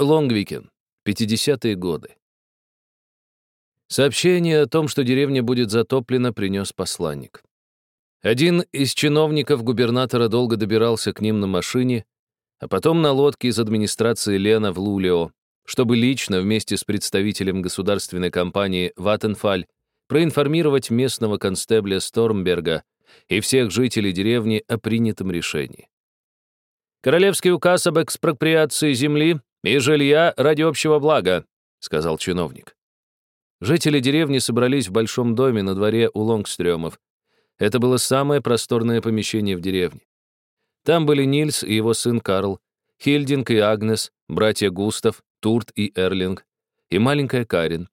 Лонгвикен, 50-е годы. Сообщение о том, что деревня будет затоплена, принес посланник. Один из чиновников губернатора долго добирался к ним на машине, а потом на лодке из администрации лена в Лулео, чтобы лично вместе с представителем государственной компании «Ваттенфаль» проинформировать местного констебля Стормберга и всех жителей деревни о принятом решении. «Королевский указ об экспроприации земли и жилья ради общего блага», — сказал чиновник. Жители деревни собрались в большом доме на дворе у Лонгстрёмов. Это было самое просторное помещение в деревне. Там были Нильс и его сын Карл, Хильдинг и Агнес, братья Густав, Турт и Эрлинг, и маленькая Карин.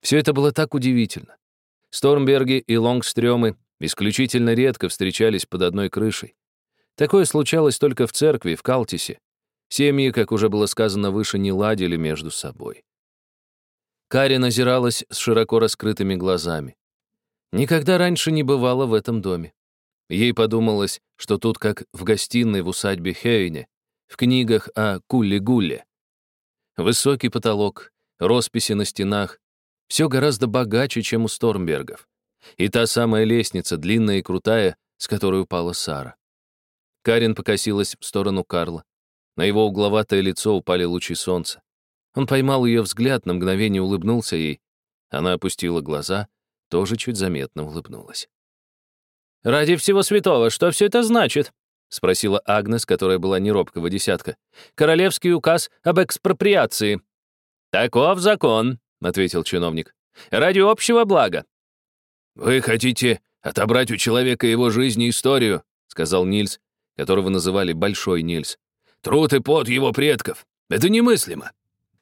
Все это было так удивительно. Стормберги и Лонгстрёмы исключительно редко встречались под одной крышей. Такое случалось только в церкви, в Калтисе. Семьи, как уже было сказано выше, не ладили между собой. Карин озиралась с широко раскрытыми глазами. Никогда раньше не бывало в этом доме. Ей подумалось, что тут как в гостиной в усадьбе Хейне, в книгах о Кулле-Гулле. Высокий потолок, росписи на стенах — все гораздо богаче, чем у Стормбергов. И та самая лестница, длинная и крутая, с которой упала Сара. Карин покосилась в сторону Карла. На его угловатое лицо упали лучи солнца. Он поймал ее взгляд, на мгновение улыбнулся ей. Она опустила глаза, тоже чуть заметно улыбнулась. «Ради всего святого, что все это значит?» — спросила Агнес, которая была неробкого десятка. «Королевский указ об экспроприации». «Таков закон», — ответил чиновник. «Ради общего блага». «Вы хотите отобрать у человека его жизнь и историю», — сказал Нильс, которого называли Большой Нильс. «Труд и пот его предков. Это немыслимо».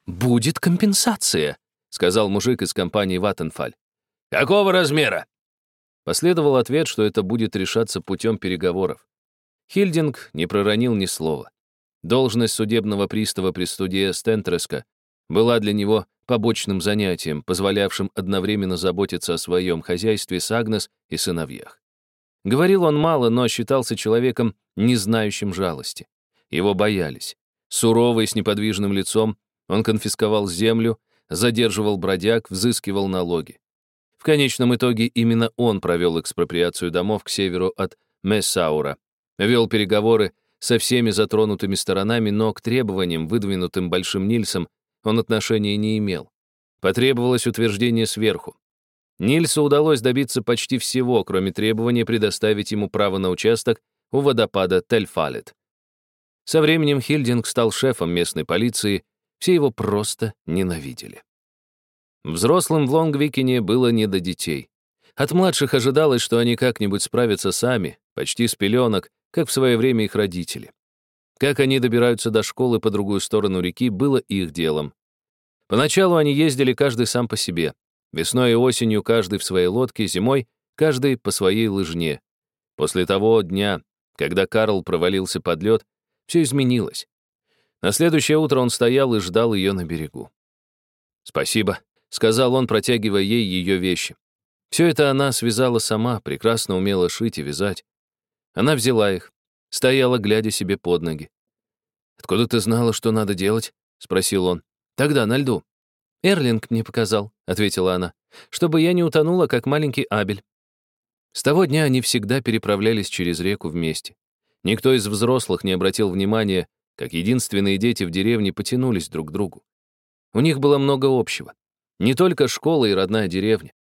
«Будет компенсация», — сказал мужик из компании «Ваттенфаль». «Какого размера?» Последовал ответ, что это будет решаться путем переговоров. Хильдинг не проронил ни слова. Должность судебного пристава при суде Стентреска была для него побочным занятием, позволявшим одновременно заботиться о своем хозяйстве с Агнес и сыновьях. Говорил он мало, но считался человеком, не знающим жалости. Его боялись. Суровый, с неподвижным лицом, он конфисковал землю, задерживал бродяг, взыскивал налоги. В конечном итоге именно он провел экспроприацию домов к северу от Мессаура, вел переговоры со всеми затронутыми сторонами, но к требованиям, выдвинутым Большим Нильсом, он отношения не имел. Потребовалось утверждение сверху. Нильсу удалось добиться почти всего, кроме требования предоставить ему право на участок у водопада Тельфалет. Со временем Хильдинг стал шефом местной полиции все его просто ненавидели. Взрослым в Лонгвикене было не до детей. От младших ожидалось, что они как-нибудь справятся сами, почти с пеленок, как в свое время их родители. Как они добираются до школы по другую сторону реки, было их делом. Поначалу они ездили каждый сам по себе. Весной и осенью каждый в своей лодке, зимой каждый по своей лыжне. После того дня, когда Карл провалился под лед, все изменилось. На следующее утро он стоял и ждал ее на берегу. «Спасибо», — сказал он, протягивая ей ее вещи. Все это она связала сама, прекрасно умела шить и вязать. Она взяла их, стояла, глядя себе под ноги. «Откуда ты знала, что надо делать?» — спросил он. «Тогда, на льду». «Эрлинг мне показал», — ответила она, «чтобы я не утонула, как маленький Абель». С того дня они всегда переправлялись через реку вместе. Никто из взрослых не обратил внимания, как единственные дети в деревне потянулись друг к другу. У них было много общего. Не только школа и родная деревня.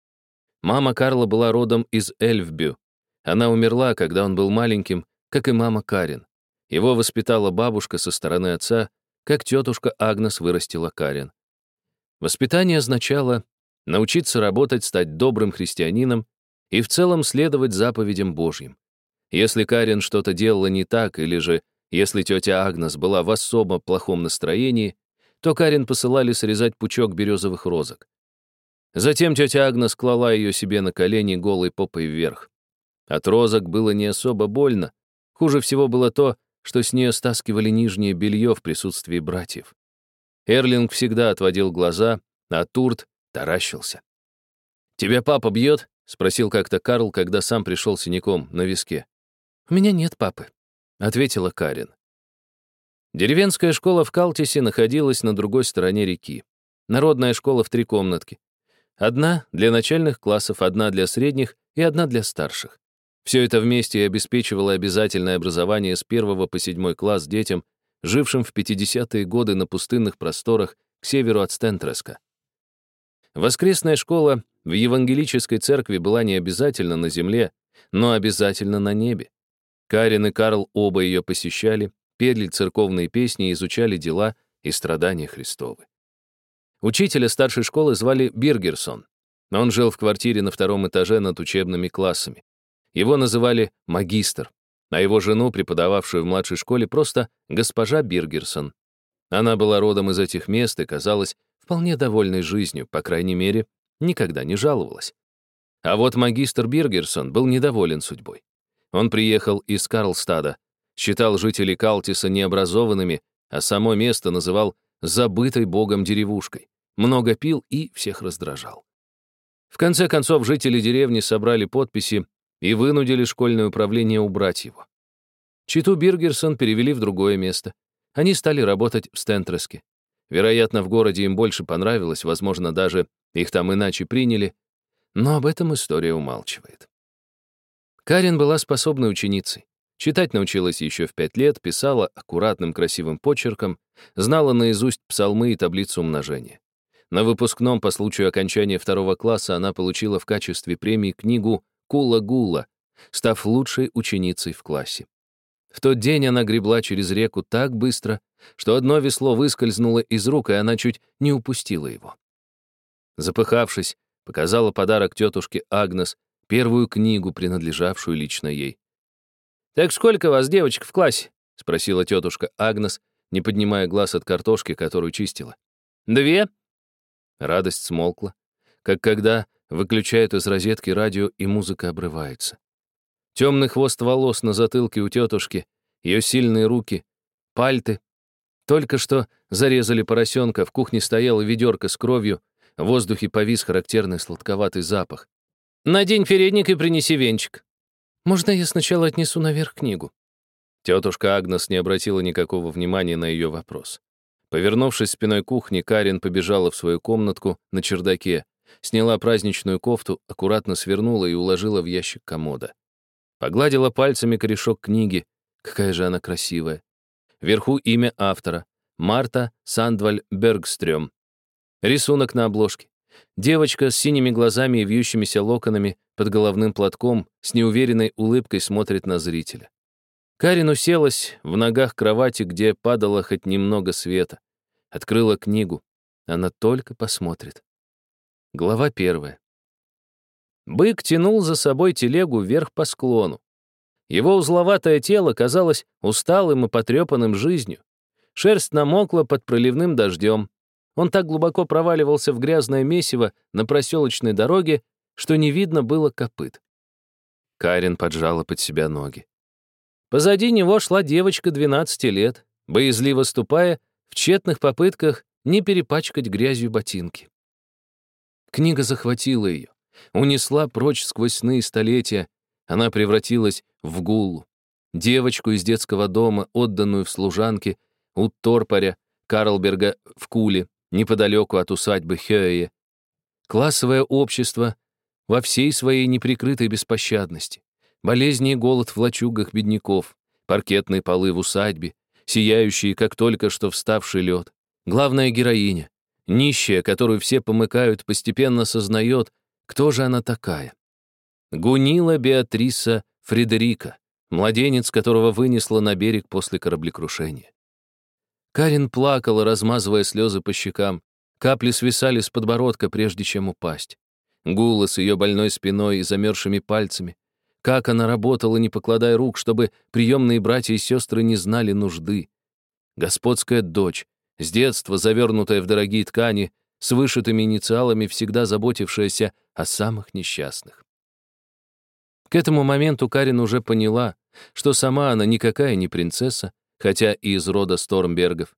Мама Карла была родом из Эльфбю. Она умерла, когда он был маленьким, как и мама Карин. Его воспитала бабушка со стороны отца, как тетушка Агнес вырастила Карин. Воспитание означало научиться работать, стать добрым христианином и в целом следовать заповедям Божьим. Если Карин что-то делала не так или же если тетя Агнес была в особо плохом настроении, то Карин посылали срезать пучок березовых розок. Затем тетя Агнес клала ее себе на колени голой попой вверх. От розок было не особо больно. Хуже всего было то, что с нее стаскивали нижнее белье в присутствии братьев. Эрлинг всегда отводил глаза, а Турт таращился. «Тебя папа бьет?» — спросил как-то Карл, когда сам пришел синяком на виске. «У меня нет папы», — ответила Карин. Деревенская школа в Калтисе находилась на другой стороне реки. Народная школа в три комнатки. Одна для начальных классов, одна для средних и одна для старших. Все это вместе и обеспечивало обязательное образование с первого по седьмой класс детям, жившим в 50-е годы на пустынных просторах к северу от Стентреска. Воскресная школа в евангелической церкви была не обязательно на земле, но обязательно на небе. Карин и Карл оба ее посещали, пели церковные песни и изучали дела и страдания Христовы. Учителя старшей школы звали Биргерсон. Он жил в квартире на втором этаже над учебными классами. Его называли магистр, а его жену, преподававшую в младшей школе, просто госпожа Биргерсон. Она была родом из этих мест и казалась вполне довольной жизнью, по крайней мере, никогда не жаловалась. А вот магистр Биргерсон был недоволен судьбой. Он приехал из Карлстада, считал жителей Калтиса необразованными, а само место называл забытой богом деревушкой, много пил и всех раздражал. В конце концов, жители деревни собрали подписи и вынудили школьное управление убрать его. Читу Биргерсон перевели в другое место. Они стали работать в Стентреске. Вероятно, в городе им больше понравилось, возможно, даже их там иначе приняли, но об этом история умалчивает. Карин была способной ученицей. Читать научилась еще в пять лет, писала аккуратным красивым почерком, знала наизусть псалмы и таблицу умножения. На выпускном по случаю окончания второго класса она получила в качестве премии книгу «Кула-гула», став лучшей ученицей в классе. В тот день она гребла через реку так быстро, что одно весло выскользнуло из рук, и она чуть не упустила его. Запыхавшись, показала подарок тетушке Агнес, первую книгу, принадлежавшую лично ей. «Так сколько вас, девочек, в классе?» — спросила тетушка Агнес, не поднимая глаз от картошки, которую чистила. «Две?» Радость смолкла, как когда выключают из розетки радио, и музыка обрывается. Темный хвост волос на затылке у тетушки, ее сильные руки, пальты. Только что зарезали поросенка, в кухне стояла ведерко с кровью, в воздухе повис характерный сладковатый запах. «Надень передник и принеси венчик». «Можно я сначала отнесу наверх книгу?» Тетушка Агнес не обратила никакого внимания на ее вопрос. Повернувшись спиной к кухне, Карин побежала в свою комнатку на чердаке, сняла праздничную кофту, аккуратно свернула и уложила в ящик комода. Погладила пальцами корешок книги. Какая же она красивая. Вверху имя автора. Марта Сандваль Бергстрём. Рисунок на обложке. Девочка с синими глазами и вьющимися локонами под головным платком с неуверенной улыбкой смотрит на зрителя. Карин уселась в ногах кровати, где падало хоть немного света. Открыла книгу. Она только посмотрит. Глава первая. Бык тянул за собой телегу вверх по склону. Его узловатое тело казалось усталым и потрепанным жизнью. Шерсть намокла под проливным дождем. Он так глубоко проваливался в грязное месиво на проселочной дороге, что не видно было копыт. Карин поджала под себя ноги. Позади него шла девочка 12 лет, боязливо ступая, в тщетных попытках не перепачкать грязью ботинки. Книга захватила ее унесла прочь сквозь сны и столетия. Она превратилась в гулу. Девочку из детского дома, отданную в служанке, у Торпаря, Карлберга в Куле, неподалеку от усадьбы Хёе. Классовое общество во всей своей неприкрытой беспощадности. Болезни и голод в лачугах бедняков, паркетные полы в усадьбе, сияющие, как только что вставший лед. Главная героиня, нищая, которую все помыкают, постепенно сознает, кто же она такая? Гунила Беатриса Фредерика, младенец, которого вынесло на берег после кораблекрушения. Карин плакала, размазывая слезы по щекам. Капли свисали с подбородка, прежде чем упасть. Гула с ее больной спиной и замерзшими пальцами. Как она работала, не покладая рук, чтобы приемные братья и сестры не знали нужды. Господская дочь, с детства завернутая в дорогие ткани, с вышитыми инициалами, всегда заботившаяся о самых несчастных. К этому моменту Карин уже поняла, что сама она никакая не принцесса, хотя и из рода Стормбергов.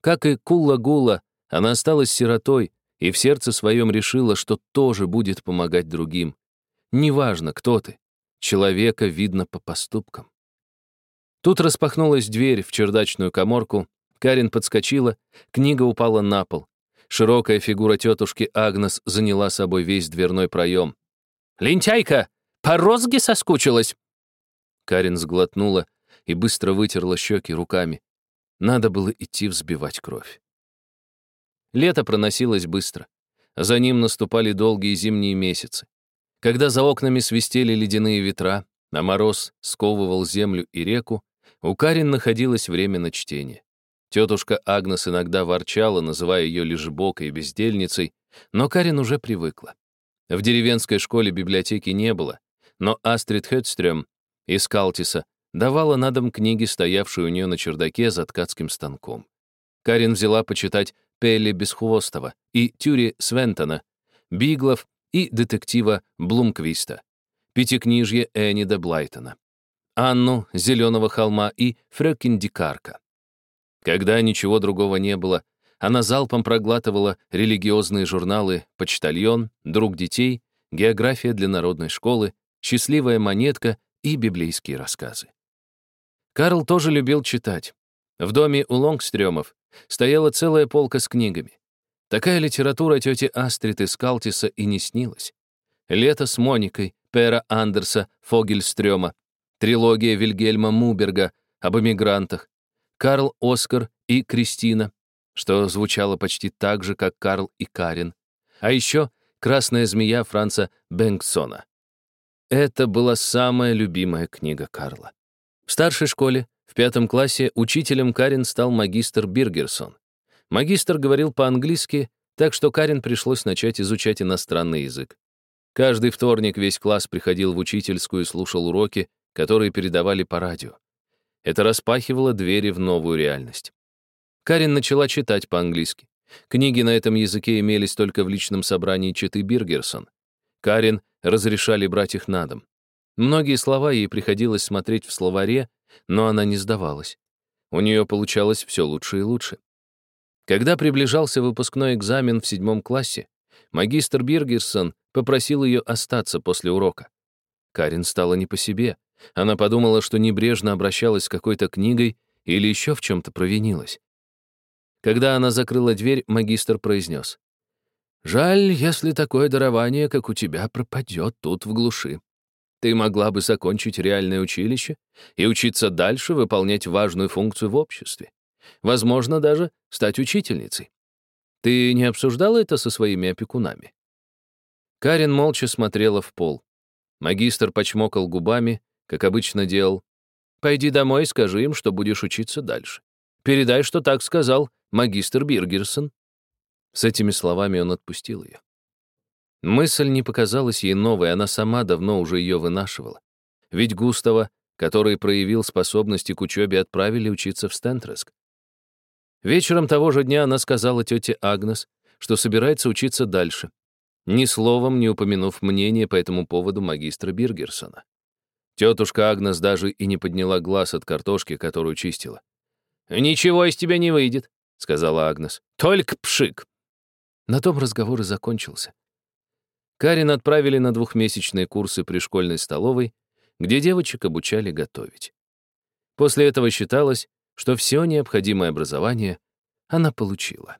Как и Кулла-Гула, она осталась сиротой и в сердце своем решила, что тоже будет помогать другим. Неважно, кто ты, человека видно по поступкам. Тут распахнулась дверь в чердачную коморку, Карин подскочила, книга упала на пол. Широкая фигура тетушки Агнес заняла собой весь дверной проем. «Лентяйка! По розге соскучилась!» Карин сглотнула и быстро вытерла щеки руками. Надо было идти взбивать кровь. Лето проносилось быстро. За ним наступали долгие зимние месяцы. Когда за окнами свистели ледяные ветра, а мороз сковывал землю и реку, у Карин находилось время на чтение. Тетушка Агнес иногда ворчала, называя ее лежебокой и бездельницей, но Карин уже привыкла. В деревенской школе библиотеки не было, но Астрид Хедстрём из Калтиса давала на дом книги, стоявшие у нее на чердаке за ткацким станком. Карин взяла почитать Пелли Бесхвостова и Тюри Свентона, Биглов и детектива Блумквиста, пятикнижье Энида Блайтона, Анну Зеленого холма и Фрёкиндикарка. Когда ничего другого не было, она залпом проглатывала религиозные журналы «Почтальон», «Друг детей», «География для народной школы», «Счастливая монетка» и библейские рассказы. Карл тоже любил читать. В доме у Лонгстрёмов стояла целая полка с книгами. Такая литература тети Астрид из Калтиса и не снилась. «Лето с Моникой», Пера Андерса, Фогельстрёма, трилогия Вильгельма Муберга об эмигрантах, Карл Оскар и Кристина, что звучало почти так же, как Карл и Карин, а еще «Красная змея» Франца Бенгсона. Это была самая любимая книга Карла. В старшей школе, в пятом классе, учителем Карин стал магистр Биргерсон. Магистр говорил по-английски, так что Карин пришлось начать изучать иностранный язык. Каждый вторник весь класс приходил в учительскую и слушал уроки, которые передавали по радио. Это распахивало двери в новую реальность. Карин начала читать по-английски. Книги на этом языке имелись только в личном собрании Читы Биргерсон. Карин разрешали брать их на дом. Многие слова ей приходилось смотреть в словаре, но она не сдавалась. У нее получалось все лучше и лучше. Когда приближался выпускной экзамен в седьмом классе, магистр Биргерсон попросил ее остаться после урока. Карин стала не по себе. Она подумала, что небрежно обращалась с какой-то книгой или еще в чем-то провинилась. Когда она закрыла дверь, магистр произнес. «Жаль, если такое дарование, как у тебя, пропадет тут в глуши. Ты могла бы закончить реальное училище и учиться дальше выполнять важную функцию в обществе. Возможно, даже стать учительницей. Ты не обсуждала это со своими опекунами?» Карин молча смотрела в пол. Магистр почмокал губами, как обычно делал. «Пойди домой и скажи им, что будешь учиться дальше. Передай, что так сказал магистр Биргерсон». С этими словами он отпустил ее. Мысль не показалась ей новой, она сама давно уже ее вынашивала. Ведь Густава, который проявил способности к учебе, отправили учиться в Стентреск. Вечером того же дня она сказала тете Агнес, что собирается учиться дальше, ни словом не упомянув мнение по этому поводу магистра Биргерсона. Тетушка Агнес даже и не подняла глаз от картошки, которую чистила. «Ничего из тебя не выйдет», — сказала Агнес. «Только пшик». На том разговор и закончился. Карин отправили на двухмесячные курсы при школьной столовой, где девочек обучали готовить. После этого считалось, что все необходимое образование она получила.